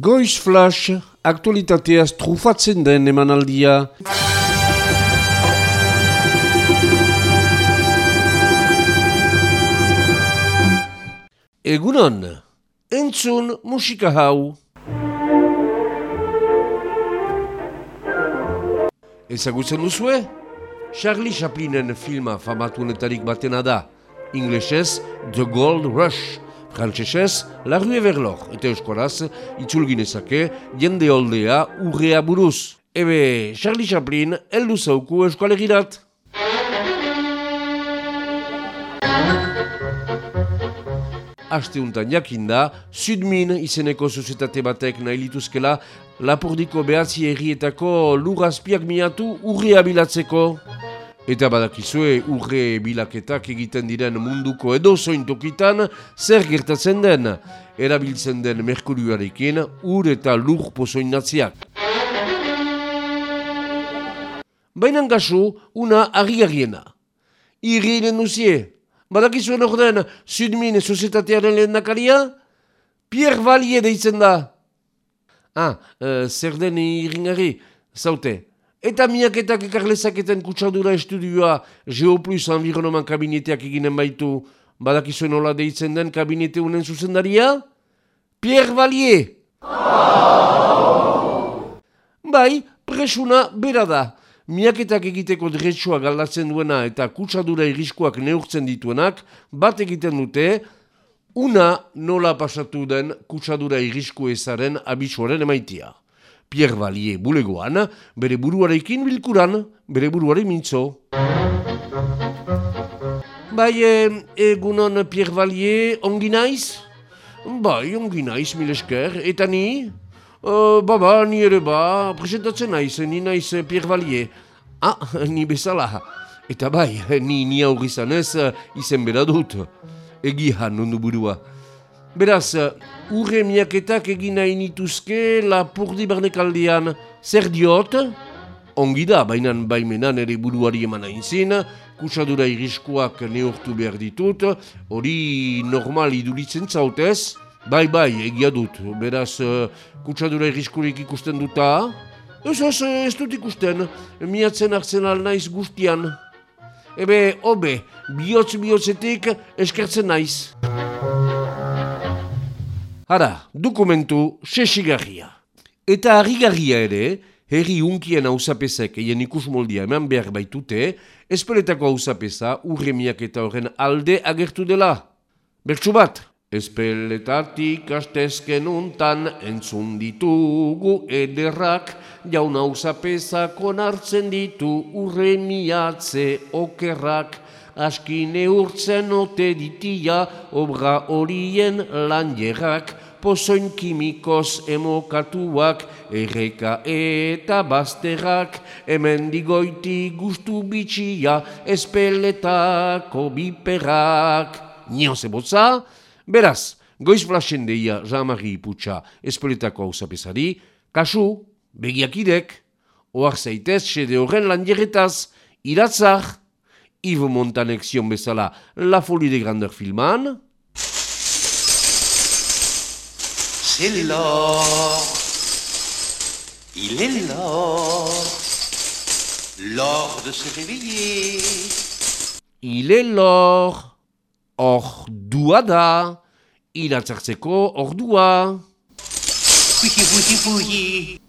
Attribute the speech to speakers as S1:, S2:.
S1: Goiz Flash, aktualitateaz trufatzen den emanaldia. Egunon, entzun musika hau. Ezagutzen duzue? Charlie Chaplinen filma famatuenetarik batena da. Inglesez, The Gold Rush. Frantsesez, La Rue Verlor. Eta euskoraz, itzulginezake, jende oldea urrea buruz. Ebe, Charlie Chaplin, eldu zauku euskalegirat. Aste untan jakinda, Sudmin izeneko sozitate batek nahi lituzkela Lapordiko behatzi errietako lurrazpiak miatu urrea bilatzeko. Eta badakizue urre bilaketak egiten diren munduko edo zointokitan zer gertatzen den. Erabiltzen den merkurioarekin ur eta lur pozoinatziak. Baina gasu, una argi-argiena. Irri duzie, badakizuen orden Sudmin sozietatearen lehen nakaria? Pierre Vallier deitzen da. Ah, uh, zer den irringari, zaute. Eta miaketak ekarlezaketen kutsadura estudioa Geoplus Environnement kabineteak eginen baitu, badakizuen hola deitzen den kabinete unen zuzendaria? Pierre Vallier! Bai, presuna bera da. Miaketak egiteko dretsua galdatzen duena eta kutsadura irriskoak neurtzen dituenak, bat egiten dute, una nola pasatu den kutsadura irrisku ezaren abisuaren emaitia. Pierre Vallier bulegoan, bere buruarekin bilkuran, bere buruare mintzo. Bai, eh, egunon Pierre Vallier, ongi naiz? Bai, ongi naiz, mil esker, eta ni? Uh, ba, ba, ni ere ba, presentatzen naiz, ni naiz Pierre Vallier. Ah, ni bezala. Eta bai, ni ni aurri zanez, izen bera dut. Egihan, nondu burua. Beraz, urre miaketak egin nahi nituzke lapurdi barnekaldean. Zer diot? Ongi da, baina baimenan ere buruari eman hain zin, kutsadura iriskoak neortu behar ditut, hori normal iduritzen zautez, bai bai egia dut, beraz kutsadura iriskurik ikusten duta, ez ez ez dut ikusten, miatzen hartzen alnaiz guztian. Ebe, hobe, bihotz bihotzetik eskertzen naiz. Hara, dokumentu sesigarria. Eta harrigarria ere, herri unkien hausapesek eien ikus moldia eman behar baitute, espeletako hausapesa urremiak eta horren alde agertu dela. Bertsu bat, espeletatik astezken untan entzun ditugu ederrak, jaun hausapesak onartzen ditu urremiatze okerrak, askine urtzen ote ditia obra horien lanjerak, pozoin kimikoz emokatuak, erreka eta bazterrak, hemen digoiti guztu bitxia, espeletako biperak. Nio zebotza, beraz, goiz flasen deia Jean-Marie Iputxa espeletako hau zapesari, kasu, begiakidek, oak zaitez, sede horren lanjeretaz, iratzak, Yves Montanek zion bezala La Folie de Grandeur filman.
S2: C'est l'or, il est l'or, l'or de se réveiller.
S1: Il est l'or, ordua da, iratzartzeko ordua.
S2: Fouillis, fouillis, fouillis.